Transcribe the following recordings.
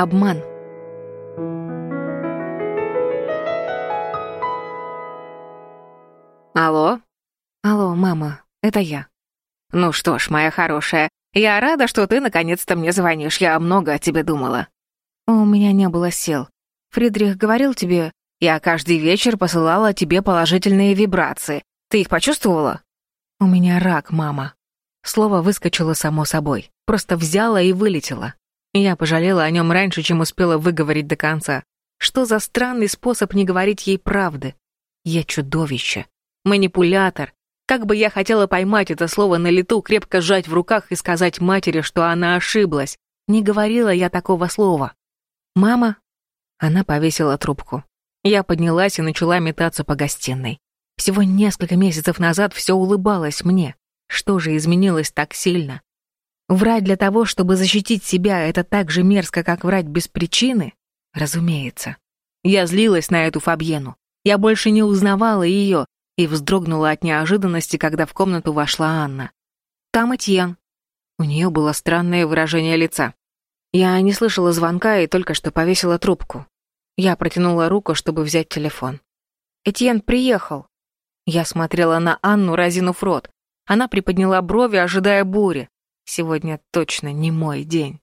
Обман. Алло? Алло, мама, это я. Ну что ж, моя хорошая, я рада, что ты наконец-то мне звонишь. Я много о тебе думала. У меня не было сил. Фридрих говорил тебе, я каждый вечер посылала тебе положительные вибрации. Ты их почувствовала? У меня рак, мама. Слово выскочило само собой. Просто взяла и вылетела. Я пожалела о нем раньше, чем успела выговорить до конца. Что за странный способ не говорить ей правды? Я чудовище. Манипулятор. Как бы я хотела поймать это слово на лету, крепко сжать в руках и сказать матери, что она ошиблась. Не говорила я такого слова. «Мама?» Она повесила трубку. Я поднялась и начала метаться по гостиной. Всего несколько месяцев назад все улыбалось мне. Что же изменилось так сильно? Врать для того, чтобы защитить себя, это так же мерзко, как врать без причины? Разумеется. Я злилась на эту Фабьену. Я больше не узнавала ее и вздрогнула от неожиданности, когда в комнату вошла Анна. «Там Этьен». У нее было странное выражение лица. Я не слышала звонка и только что повесила трубку. Я протянула руку, чтобы взять телефон. «Этьен приехал». Я смотрела на Анну, разинув рот. Она приподняла брови, ожидая бури. Сегодня точно не мой день.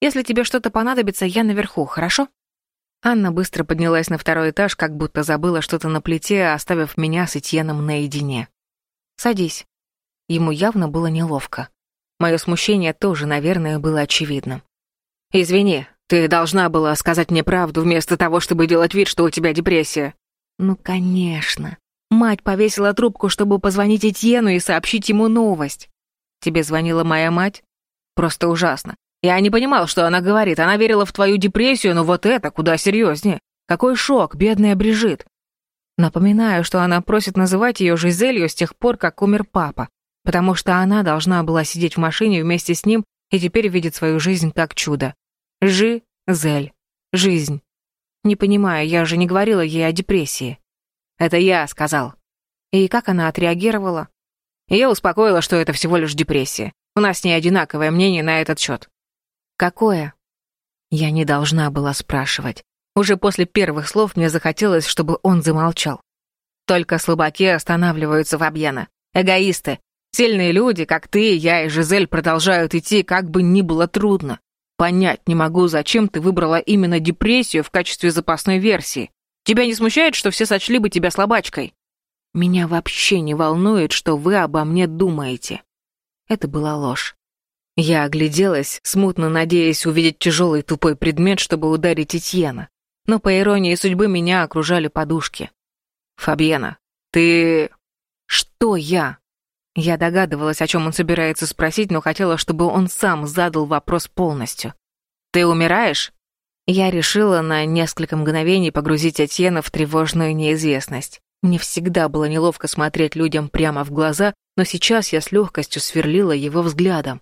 Если тебе что-то понадобится, я наверху, хорошо?» Анна быстро поднялась на второй этаж, как будто забыла что-то на плите, оставив меня с Этьеном наедине. «Садись». Ему явно было неловко. Мое смущение тоже, наверное, было очевидным. «Извини, ты должна была сказать мне правду вместо того, чтобы делать вид, что у тебя депрессия». «Ну, конечно. Мать повесила трубку, чтобы позвонить Этьену и сообщить ему новость. Тебе звонила моя мать? Просто ужасно. Я не понимал, что она говорит. Она верила в твою депрессию, но вот это куда серьезнее. Какой шок, бедная Брижит. Напоминаю, что она просит называть ее Жизелью с тех пор, как умер папа, потому что она должна была сидеть в машине вместе с ним и теперь видит свою жизнь как чудо. Жи-зель. Жизнь. Не понимаю, я же не говорила ей о депрессии. Это я сказал. И как она отреагировала? Я успокоила, что это всего лишь депрессия. У нас не одинаковое мнение на этот счет. Какое? Я не должна была спрашивать. Уже после первых слов мне захотелось, чтобы он замолчал. Только слабаки останавливаются в объена. Эгоисты. Сильные люди, как ты, я и Жизель, продолжают идти, как бы ни было трудно. Понять не могу, зачем ты выбрала именно депрессию в качестве запасной версии. Тебя не смущает, что все сочли бы тебя слабачкой? Меня вообще не волнует, что вы обо мне думаете. Это была ложь. Я огляделась, смутно надеясь увидеть тяжелый тупой предмет, чтобы ударить Этьена. Но по иронии судьбы меня окружали подушки. «Фабьена, ты...» «Что я?» Я догадывалась, о чем он собирается спросить, но хотела, чтобы он сам задал вопрос полностью. «Ты умираешь?» Я решила на несколько мгновений погрузить Этьена в тревожную неизвестность. Мне всегда было неловко смотреть людям прямо в глаза, но сейчас я с легкостью сверлила его взглядом.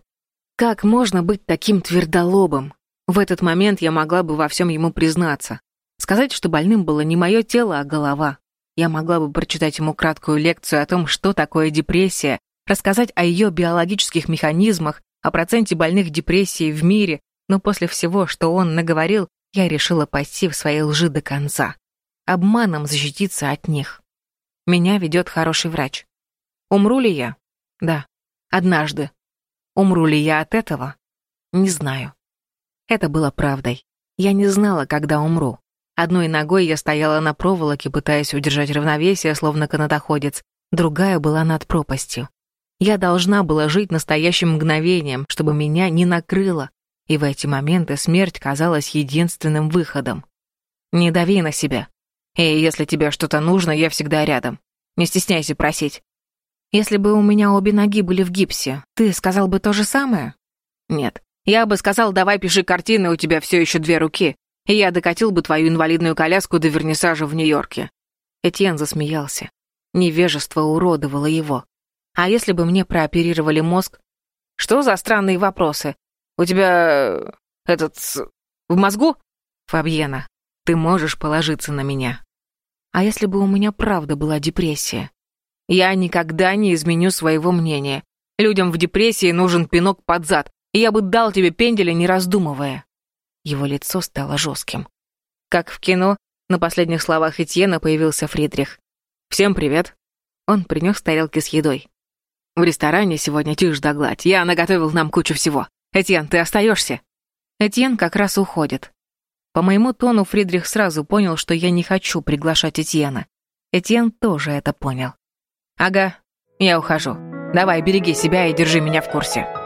Как можно быть таким твердолобым? В этот момент я могла бы во всем ему признаться. Сказать, что больным было не мое тело, а голова. Я могла бы прочитать ему краткую лекцию о том, что такое депрессия, рассказать о ее биологических механизмах, о проценте больных депрессией в мире, но после всего, что он наговорил, я решила пойти в своей лжи до конца. Обманом защититься от них. Меня ведет хороший врач. Умру ли я? Да. Однажды. Умру ли я от этого? Не знаю. Это было правдой. Я не знала, когда умру. Одной ногой я стояла на проволоке, пытаясь удержать равновесие, словно канатоходец, другая была над пропастью. Я должна была жить настоящим мгновением, чтобы меня не накрыло, и в эти моменты смерть казалась единственным выходом. Не дави на себя. И если тебе что-то нужно, я всегда рядом. Не стесняйся просить. Если бы у меня обе ноги были в гипсе, ты сказал бы то же самое? Нет. Я бы сказал, давай пиши картины, у тебя все еще две руки, и я докатил бы твою инвалидную коляску до вернисажа в Нью-Йорке. Этьен засмеялся. Невежество уродовало его. А если бы мне прооперировали мозг? Что за странные вопросы? У тебя... этот... в мозгу? Фабьена, ты можешь положиться на меня. А если бы у меня правда была депрессия? Я никогда не изменю своего мнения. Людям в депрессии нужен пинок под зад, и я бы дал тебе пенделя, не раздумывая. Его лицо стало жестким. Как в кино, на последних словах Этьена появился Фридрих. «Всем привет!» Он принес тарелки с едой. «В ресторане сегодня тишь да гладь. Я наготовил нам кучу всего. Этьен, ты остаешься? Этьен как раз уходит. По моему тону Фридрих сразу понял, что я не хочу приглашать Этьена. Этьен тоже это понял. «Ага, я ухожу. Давай, береги себя и держи меня в курсе».